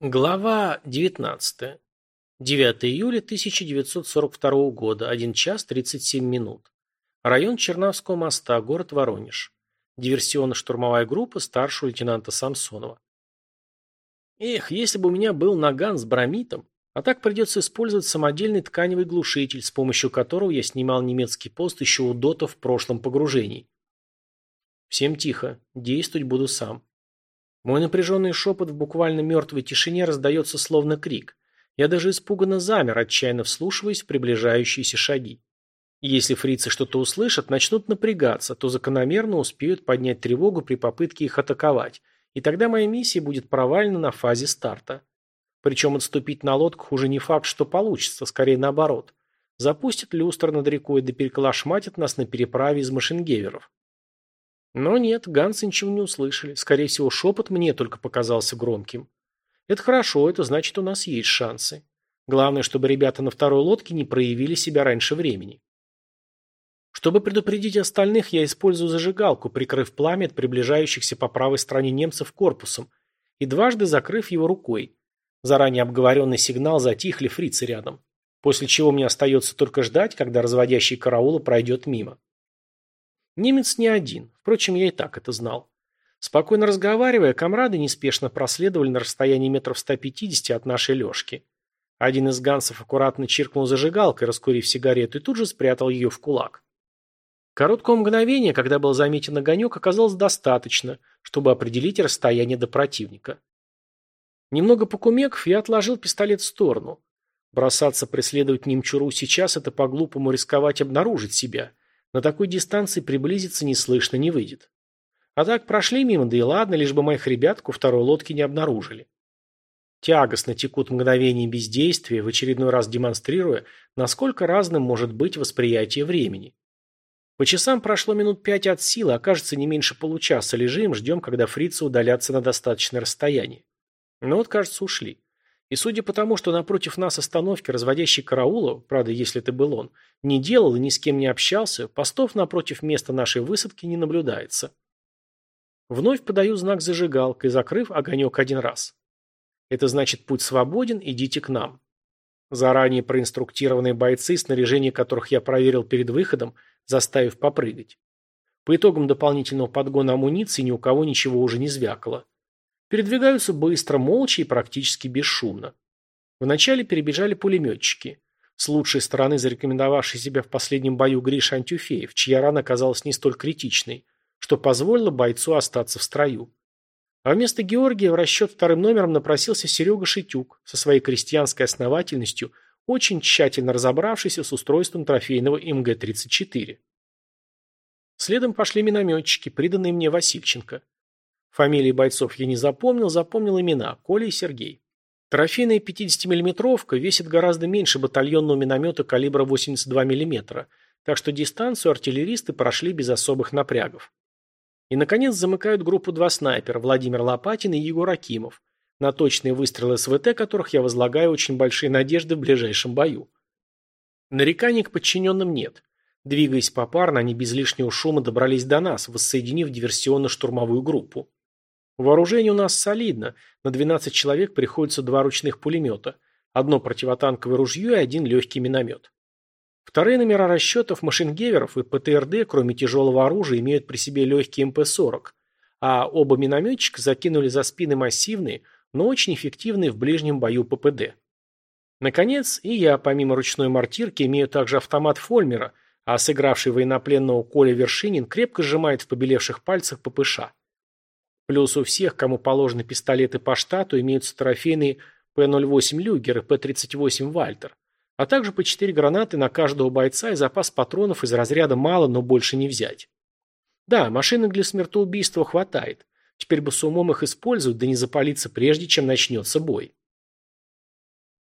Глава 19. 9 июля 1942 года, 1 час 37 минут. Район Чернавского моста, город Воронеж. Диверсионно-штурмовая группа старшего лейтенанта Самсонова. Эх, если бы у меня был наган с бромитом, а так придется использовать самодельный тканевый глушитель, с помощью которого я снимал немецкий пост еще у Дота в прошлом погружении. Всем тихо, действовать буду сам. Мой напряженный шепот в буквально мертвой тишине раздается словно крик. Я даже испуганно замер, отчаянно вслушиваясь в приближающиеся шаги. если фрицы что-то услышат, начнут напрягаться, то закономерно успеют поднять тревогу при попытке их атаковать, и тогда моя миссия будет провалена на фазе старта. Причем отступить на лодках уже не факт, что получится, скорее наоборот. Запустят люстр над рекой да переколошматят нас на переправе из машингеверов. Но нет, ганцы ничего не услышали. Скорее всего, шепот мне только показался громким. Это хорошо, это значит, у нас есть шансы. Главное, чтобы ребята на второй лодке не проявили себя раньше времени. Чтобы предупредить остальных, я использую зажигалку, прикрыв пламя от приближающихся по правой стороне немцев корпусом и дважды закрыв его рукой. Заранее обговоренный сигнал затихли фрицы рядом. После чего мне остается только ждать, когда разводящий караула пройдет мимо. Немец не один, впрочем, я и так это знал. Спокойно разговаривая, комрады неспешно проследовали на расстоянии метров 150 от нашей лёжки. Один из гансов аккуратно чиркнул зажигалкой, раскурив сигарету, и тут же спрятал ее в кулак. Короткого мгновения, когда был заметен огонек, оказалось достаточно, чтобы определить расстояние до противника. Немного покумеков, я отложил пистолет в сторону. Бросаться преследовать немчуру сейчас – это по-глупому рисковать обнаружить себя. На такой дистанции приблизиться неслышно не выйдет. А так прошли мимо, да и ладно, лишь бы моих ребят у второй лодки не обнаружили. Тягостно текут мгновения бездействия, в очередной раз демонстрируя, насколько разным может быть восприятие времени. По часам прошло минут пять от силы, а кажется не меньше получаса лежим, ждем, когда фрицы удалятся на достаточное расстояние. Но вот, кажется, ушли. И судя по тому, что напротив нас остановки разводящий караула, правда, если это был он, не делал и ни с кем не общался, постов напротив места нашей высадки не наблюдается. Вновь подаю знак зажигалкой, закрыв огонек один раз. Это значит путь свободен, идите к нам. Заранее проинструктированные бойцы, снаряжение которых я проверил перед выходом, заставив попрыгать. По итогам дополнительного подгона амуниции ни у кого ничего уже не звякало. Передвигаются быстро, молча и практически бесшумно. Вначале перебежали пулеметчики. С лучшей стороны зарекомендовавший себя в последнем бою Гриша Антюфеев, чья рана оказалась не столь критичной, что позволило бойцу остаться в строю. А вместо Георгия в расчет вторым номером напросился Серега Шитюк со своей крестьянской основательностью, очень тщательно разобравшийся с устройством трофейного МГ-34. Следом пошли минометчики, приданные мне Васильченко. Фамилии бойцов я не запомнил, запомнил имена – Коля и Сергей. Трофейная 50-миллиметровка весит гораздо меньше батальонного миномета калибра 82 мм, так что дистанцию артиллеристы прошли без особых напрягов. И, наконец, замыкают группу два снайпера – Владимир Лопатин и Егор Акимов, на точные выстрелы СВТ которых я возлагаю очень большие надежды в ближайшем бою. Нареканий к подчиненным нет. Двигаясь попарно, они без лишнего шума добрались до нас, воссоединив диверсионно-штурмовую группу. Вооружение у нас солидно. На 12 человек приходится два ручных пулемета. Одно противотанковое ружье и один легкий миномет. Вторые номера расчетов машингеверов и ПТРД, кроме тяжелого оружия, имеют при себе легкий МП-40, а оба минометчика закинули за спины массивные, но очень эффективные в ближнем бою ППД. Наконец, и я, помимо ручной мортирки, имею также автомат Фольмера, а сыгравший военнопленного Коля Вершинин крепко сжимает в побелевших пальцах ППШ. Плюс у всех, кому положены пистолеты по штату, имеются трофейные П-08 Люгер и П-38 Вальтер, а также по 4 гранаты на каждого бойца и запас патронов из разряда мало, но больше не взять. Да, машинок для смертоубийства хватает. Теперь бы с умом их использовать, да не запалиться прежде, чем начнется бой.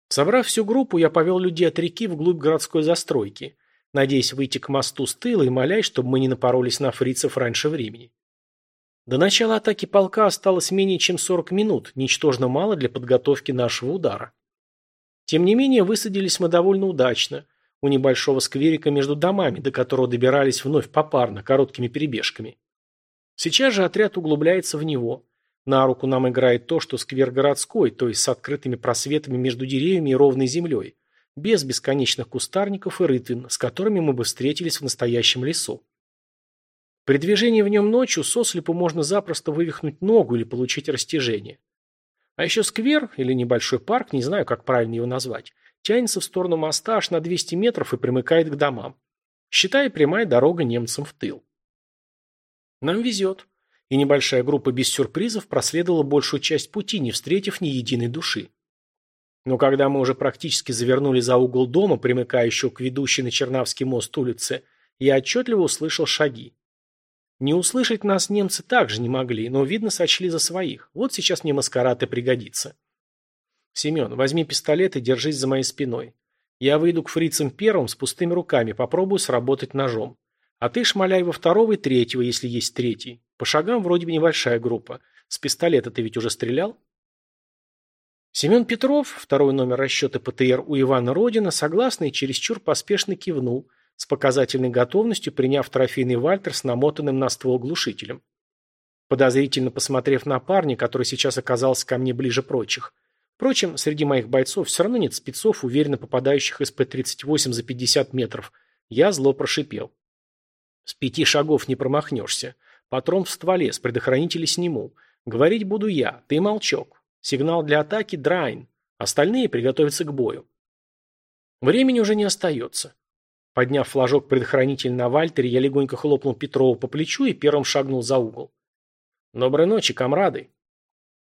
Собрав всю группу, я повел людей от реки вглубь городской застройки, надеясь выйти к мосту с тыла и молясь, чтобы мы не напоролись на фрицев раньше времени. До начала атаки полка осталось менее чем 40 минут, ничтожно мало для подготовки нашего удара. Тем не менее, высадились мы довольно удачно, у небольшого скверика между домами, до которого добирались вновь попарно, короткими перебежками. Сейчас же отряд углубляется в него. На руку нам играет то, что сквер городской, то есть с открытыми просветами между деревьями и ровной землей, без бесконечных кустарников и рытвин, с которыми мы бы встретились в настоящем лесу. При движении в нем ночью сослепу можно запросто вывихнуть ногу или получить растяжение. А еще сквер, или небольшой парк, не знаю, как правильно его назвать, тянется в сторону моста аж на 200 метров и примыкает к домам. Считай, прямая дорога немцам в тыл. Нам везет. И небольшая группа без сюрпризов проследовала большую часть пути, не встретив ни единой души. Но когда мы уже практически завернули за угол дома, примыкающего к ведущей на Чернавский мост улице, я отчетливо услышал шаги. Не услышать нас немцы также не могли, но, видно, сочли за своих. Вот сейчас мне маскарад и пригодится. Семен, возьми пистолет и держись за моей спиной. Я выйду к фрицам первым с пустыми руками, попробую сработать ножом. А ты шмаляй во второго и третьего, если есть третий. По шагам вроде бы небольшая группа. С пистолета ты ведь уже стрелял? Семен Петров, второй номер расчета ПТР у Ивана Родина, согласно и чересчур поспешно кивнул, с показательной готовностью приняв трофейный вальтер с намотанным на ствол глушителем. Подозрительно посмотрев на парня, который сейчас оказался ко мне ближе прочих, Впрочем, среди моих бойцов все равно нет спецов, уверенно попадающих из П-38 за 50 метров. Я зло прошипел. С пяти шагов не промахнешься. Патрон в стволе, с предохранителя сниму. Говорить буду я, ты молчок. Сигнал для атаки – драйн. Остальные приготовятся к бою. Времени уже не остается. Подняв флажок предохранитель на вальтере, я легонько хлопнул Петрова по плечу и первым шагнул за угол. «Доброй ночи, комрады!»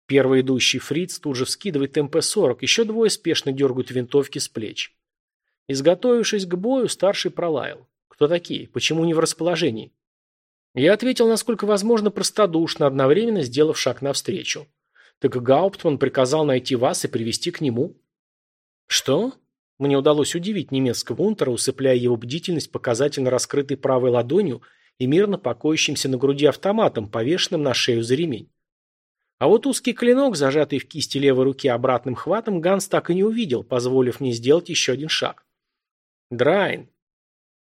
Первый идущий фриц тут же вскидывает МП-40, еще двое спешно дергают винтовки с плеч. Изготовившись к бою, старший пролаял. Кто такие? Почему не в расположении? Я ответил, насколько возможно, простодушно, одновременно сделав шаг навстречу. Так Гауптман приказал найти вас и привести к нему. Что? Мне удалось удивить немецкого унтера, усыпляя его бдительность показательно раскрытой правой ладонью и мирно покоящимся на груди автоматом, повешенным на шею за ремень. А вот узкий клинок, зажатый в кисти левой руки обратным хватом, Ганс так и не увидел, позволив мне сделать еще один шаг. Драйн.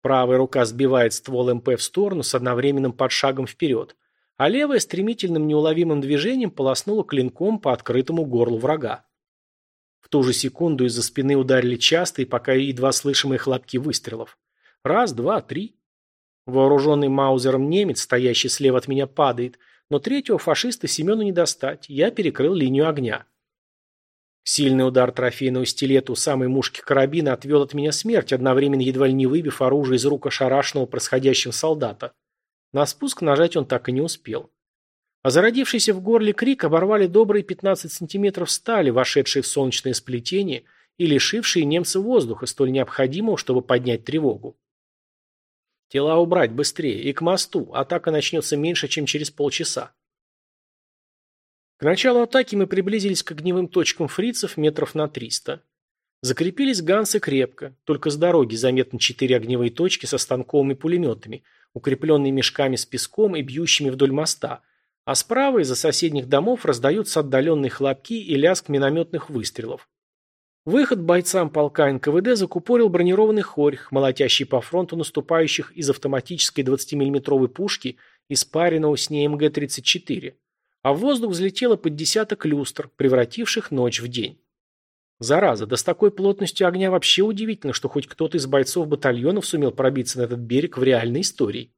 Правая рука сбивает ствол МП в сторону с одновременным подшагом вперед, а левая стремительным неуловимым движением полоснула клинком по открытому горлу врага. В ту же секунду из-за спины ударили частые, пока едва слышимые хлопки выстрелов. Раз, два, три. Вооруженный маузером немец, стоящий слева от меня, падает – но третьего фашиста Семену не достать, я перекрыл линию огня. Сильный удар трофейного стилета у самой мушки карабина отвел от меня смерть, одновременно едва ли не выбив оружие из рук ошарашенного происходящим солдата. На спуск нажать он так и не успел. А зародившийся в горле крик оборвали добрые 15 сантиметров стали, вошедшие в солнечное сплетение и лишившие немца воздуха, столь необходимого, чтобы поднять тревогу. Тела убрать быстрее и к мосту. Атака начнется меньше, чем через полчаса. К началу атаки мы приблизились к огневым точкам фрицев метров на 300. Закрепились гансы крепко, только с дороги заметны четыре огневые точки со станковыми пулеметами, укрепленные мешками с песком и бьющими вдоль моста, а справа из-за соседних домов раздаются отдаленные хлопки и лязг минометных выстрелов. Выход бойцам полка НКВД закупорил бронированный хорьх, молотящий по фронту наступающих из автоматической 20-мм пушки и спаренного с ней МГ-34, а в воздух взлетело под десяток люстр, превративших ночь в день. Зараза, да с такой плотностью огня вообще удивительно, что хоть кто-то из бойцов батальонов сумел пробиться на этот берег в реальной истории.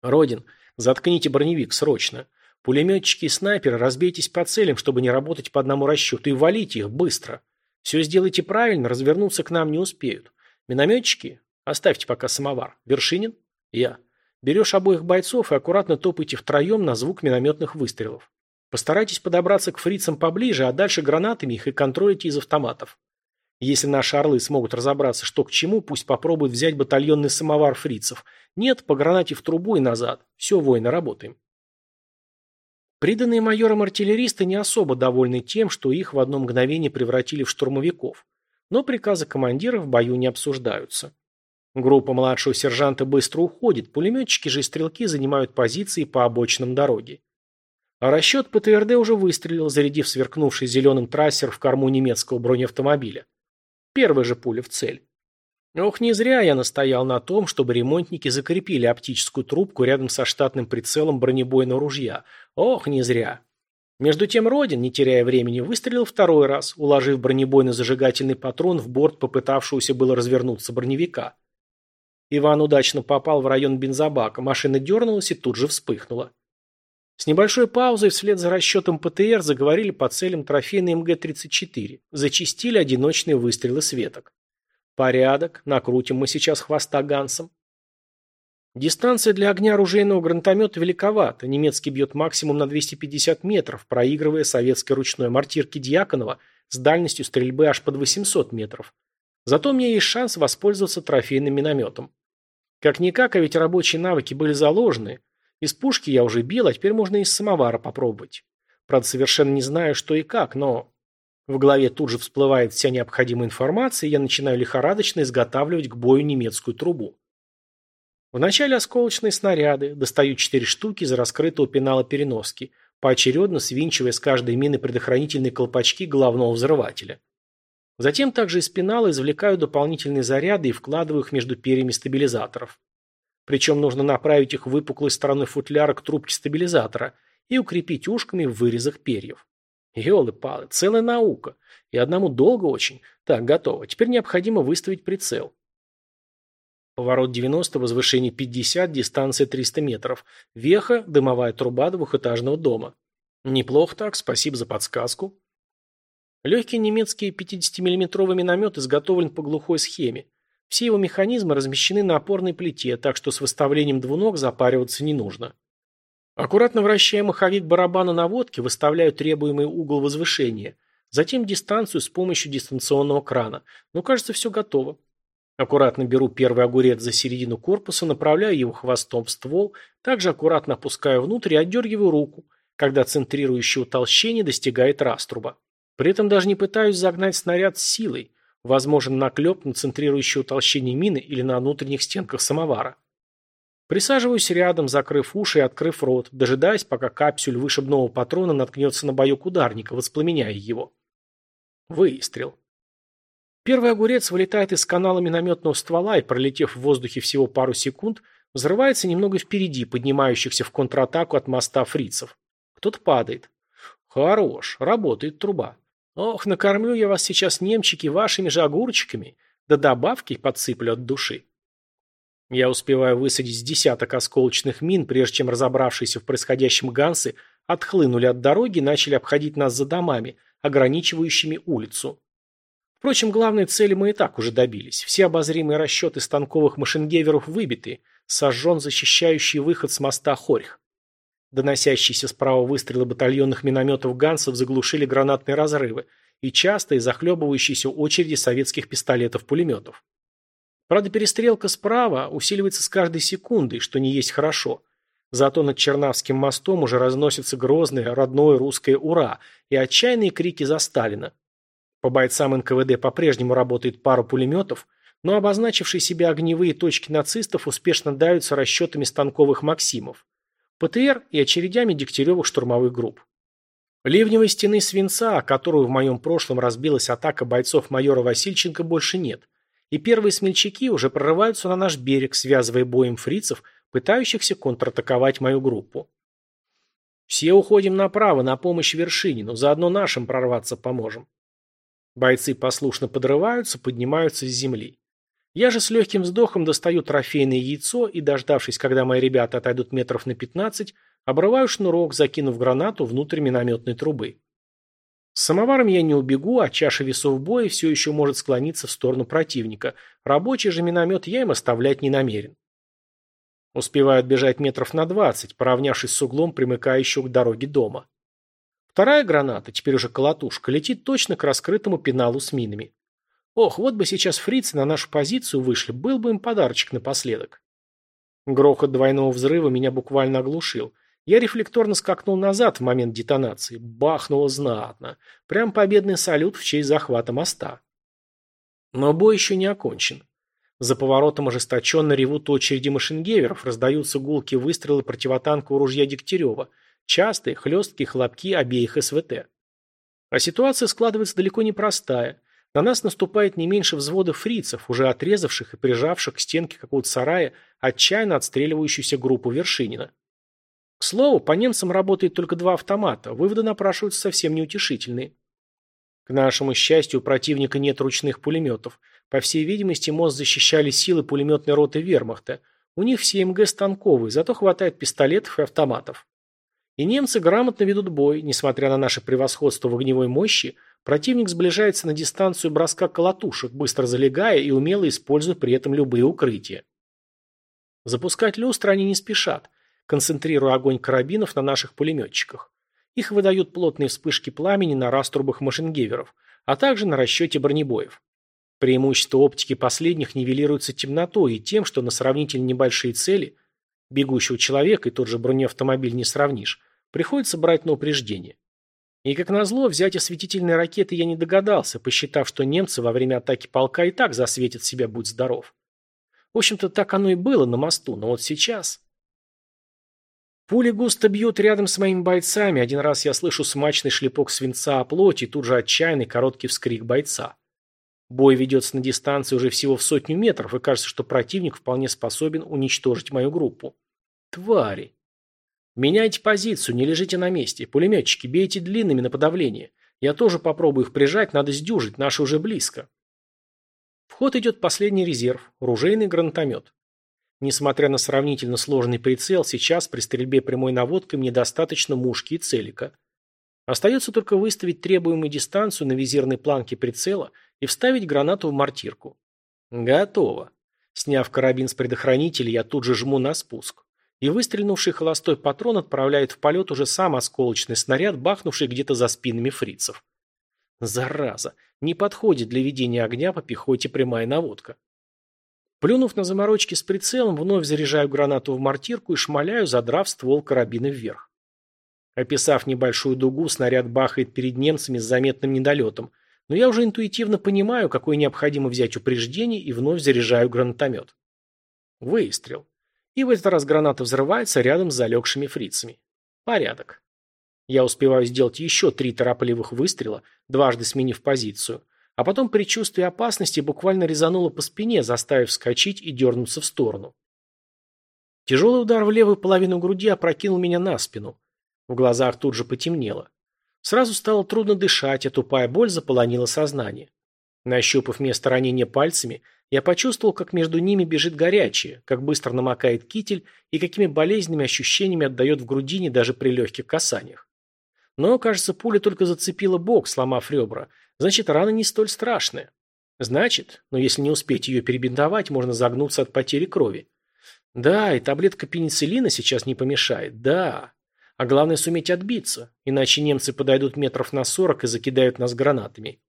Родин, заткните броневик срочно. Пулеметчики и снайперы, разбейтесь по целям, чтобы не работать по одному расчету, и валите их быстро. Все сделайте правильно, развернуться к нам не успеют. Минометчики? Оставьте пока самовар. Вершинин? Я. Берешь обоих бойцов и аккуратно топайте втроем на звук минометных выстрелов. Постарайтесь подобраться к фрицам поближе, а дальше гранатами их и контролите из автоматов. Если наши орлы смогут разобраться, что к чему, пусть попробуют взять батальонный самовар фрицев. Нет, по гранате в трубу и назад. Все, воины, работаем. Приданные майором артиллеристы не особо довольны тем, что их в одно мгновение превратили в штурмовиков, но приказы командира в бою не обсуждаются. Группа младшего сержанта быстро уходит, пулеметчики же и стрелки занимают позиции по обочинам дороги. А расчет ПТРД уже выстрелил, зарядив сверкнувший зеленым трассер в корму немецкого бронеавтомобиля. Первая же пуля в цель. Ох, не зря я настоял на том, чтобы ремонтники закрепили оптическую трубку рядом со штатным прицелом бронебойного ружья. Ох, не зря. Между тем Родин, не теряя времени, выстрелил второй раз, уложив бронебойный зажигательный патрон в борт попытавшегося было развернуться броневика. Иван удачно попал в район бензобака, машина дернулась и тут же вспыхнула. С небольшой паузой вслед за расчетом ПТР заговорили по целям трофейной МГ-34. Зачистили одиночные выстрелы светок. Порядок, накрутим мы сейчас хвоста Гансом. Дистанция для огня оружейного гранатомета великовата. Немецкий бьет максимум на 250 метров, проигрывая советской ручной мортирке Дьяконова с дальностью стрельбы аж под 800 метров. Зато у меня есть шанс воспользоваться трофейным минометом. Как-никак, а ведь рабочие навыки были заложены. Из пушки я уже бил, а теперь можно из самовара попробовать. Правда, совершенно не знаю, что и как, но... В голове тут же всплывает вся необходимая информация, и я начинаю лихорадочно изготавливать к бою немецкую трубу. Вначале осколочные снаряды, достаю четыре штуки из раскрытого пенала переноски, поочередно свинчивая с каждой мины предохранительные колпачки головного взрывателя. Затем также из пенала извлекаю дополнительные заряды и вкладываю их между перьями стабилизаторов. Причем нужно направить их выпуклой стороной футляра к трубке стабилизатора и укрепить ушками в вырезах перьев. Ёлы-палы, целая наука. И одному долго очень. Так, готово. Теперь необходимо выставить прицел. Поворот 90, возвышение 50, дистанция 300 метров. Веха, дымовая труба двухэтажного дома. Неплохо так, спасибо за подсказку. Легкий немецкий 50-мм миномет изготовлен по глухой схеме. Все его механизмы размещены на опорной плите, так что с выставлением двуног запариваться не нужно. Аккуратно вращая маховик барабана наводки, выставляю требуемый угол возвышения, затем дистанцию с помощью дистанционного крана. Ну, кажется, все готово. Аккуратно беру первый огурец за середину корпуса, направляю его хвостом в ствол, также аккуратно опускаю внутрь и отдергиваю руку, когда центрирующее утолщение достигает раструба. При этом даже не пытаюсь загнать снаряд с силой, возможен наклеп на центрирующее утолщение мины или на внутренних стенках самовара. Присаживаюсь рядом, закрыв уши и открыв рот, дожидаясь, пока капсюль вышибного патрона наткнется на боек ударника, воспламеняя его. Выстрел. Первый огурец вылетает из канала минометного ствола и, пролетев в воздухе всего пару секунд, взрывается немного впереди поднимающихся в контратаку от моста фрицев. Кто-то падает. Хорош, работает труба. Ох, накормлю я вас сейчас, немчики, вашими же огурчиками, да добавки подсыплю от души. Я успеваю высадить с десяток осколочных мин, прежде чем разобравшиеся в происходящем гансы отхлынули от дороги и начали обходить нас за домами, ограничивающими улицу. Впрочем, главной цели мы и так уже добились. Все обозримые расчеты станковых машингеверов выбиты, сожжен защищающий выход с моста Хорьх. Доносящиеся справа выстрелы батальонных минометов Гансов заглушили гранатные разрывы и частые захлебывающиеся очереди советских пистолетов-пулеметов. Правда, перестрелка справа усиливается с каждой секундой, что не есть хорошо. Зато над Чернавским мостом уже разносится грозное родное русское «Ура!» и отчаянные крики за Сталина. По бойцам НКВД по-прежнему работает пара пулеметов, но обозначившие себя огневые точки нацистов успешно давятся расчетами станковых «Максимов». ПТР и очередями Дегтяревых штурмовых групп. Ливневой стены свинца, которую в моем прошлом разбилась атака бойцов майора Васильченко, больше нет, и первые смельчаки уже прорываются на наш берег, связывая боем фрицев, пытающихся контратаковать мою группу. Все уходим направо, на помощь Вершинину, заодно нашим прорваться поможем. Бойцы послушно подрываются, поднимаются с земли. Я же с легким вздохом достаю трофейное яйцо и, дождавшись, когда мои ребята отойдут метров на 15, обрываю шнурок, закинув гранату внутрь минометной трубы. С самоваром я не убегу, а чаша весов боя все еще может склониться в сторону противника. Рабочий же миномет я им оставлять не намерен. Успеваю отбежать метров на 20, поравнявшись с углом, примыкающего к дороге дома. Вторая граната, теперь уже колотушка, летит точно к раскрытому пеналу с минами. Ох, вот бы сейчас фрицы на нашу позицию вышли, был бы им подарочек напоследок. Грохот двойного взрыва меня буквально оглушил. Я рефлекторно скакнул назад в момент детонации. Бахнуло знатно. Прям победный салют в честь захвата моста. Но бой еще не окончен. За поворотом ожесточенно ревут очереди машингеверов, раздаются гулки выстрелы противотанкового ружья Дегтярева, частые, хлесткие хлопки обеих СВТ. А ситуация складывается далеко непростая. На нас наступает не меньше взвода фрицев, уже отрезавших и прижавших к стенке какого-то сарая отчаянно отстреливающуюся группу Вершинина. К слову, по немцам работает только два автомата, выводы напрашиваются совсем неутешительные. К нашему счастью, у противника нет ручных пулеметов. По всей видимости, мост защищали силы пулеметной роты вермахта. У них все МГ станковые, зато хватает пистолетов и автоматов. И немцы грамотно ведут бой, несмотря на наше превосходство в огневой мощи, противник сближается на дистанцию броска колотушек, быстро залегая и умело используя при этом любые укрытия. Запускать люстры они не спешат, концентрируя огонь карабинов на наших пулеметчиках. Их выдают плотные вспышки пламени на раструбах машингеверов, а также на расчете бронебоев. Преимущество оптики последних нивелируется темнотой и тем, что на сравнительно небольшие цели бегущего человека и тот же бронеавтомобиль не сравнишь, приходится брать на упреждение. И как назло, взять осветительные ракеты я не догадался, посчитав, что немцы во время атаки полка и так засветят себя, будь здоров. В общем-то, так оно и было на мосту, но вот сейчас... Пули густо бьют рядом с моими бойцами. Один раз я слышу смачный шлепок свинца о плоти, тут же отчаянный короткий вскрик бойца. Бой ведется на дистанции уже всего в сотню метров, и кажется, что противник вполне способен уничтожить мою группу. Твари. Меняйте позицию, не лежите на месте. Пулеметчики, бейте длинными на подавление. Я тоже попробую их прижать, надо сдюжить, наши уже близко. В ход идет последний резерв – ружейный гранатомет. Несмотря на сравнительно сложный прицел, сейчас при стрельбе прямой наводкой мне достаточно мушки и целика. Остается только выставить требуемую дистанцию на визирной планке прицела и вставить гранату в мортирку. Готово. Сняв карабин с предохранителя, я тут же жму на спуск. И выстрелнувший холостой патрон отправляет в полет уже сам осколочный снаряд, бахнувший где-то за спинами фрицев. Зараза, не подходит для ведения огня по пехоте прямая наводка. Плюнув на заморочки с прицелом, вновь заряжаю гранату в мортирку и шмаляю, задрав ствол карабина вверх. Описав небольшую дугу, снаряд бахает перед немцами с заметным недолетом, но я уже интуитивно понимаю, какое необходимо взять упреждение и вновь заряжаю гранатомет. Выстрел. И в этот раз граната взрывается рядом с залегшими фрицами. Порядок. Я успеваю сделать еще три торопливых выстрела, дважды сменив позицию, а потом предчувствие опасности буквально резануло по спине, заставив вскочить и дернуться в сторону. Тяжелый удар в левую половину груди опрокинул меня на спину. В глазах тут же потемнело. Сразу стало трудно дышать, а тупая боль заполонила сознание. Нащупав место ранения пальцами, я почувствовал, как между ними бежит горячее, как быстро намокает китель и какими болезненными ощущениями отдает в грудине даже при легких касаниях. Но, кажется, пуля только зацепила бок, сломав ребра, Значит, рана не столь страшная. Значит, но если не успеть ее перебинтовать, можно загнуться от потери крови. Да, и таблетка пенициллина сейчас не помешает, да. А главное суметь отбиться, иначе немцы подойдут метров на сорок и закидают нас гранатами.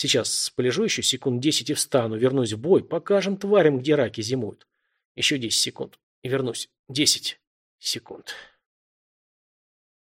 Сейчас полежу еще секунд десять и встану, вернусь в бой, покажем тварям, где раки зимуют. Еще десять секунд и вернусь. Десять секунд.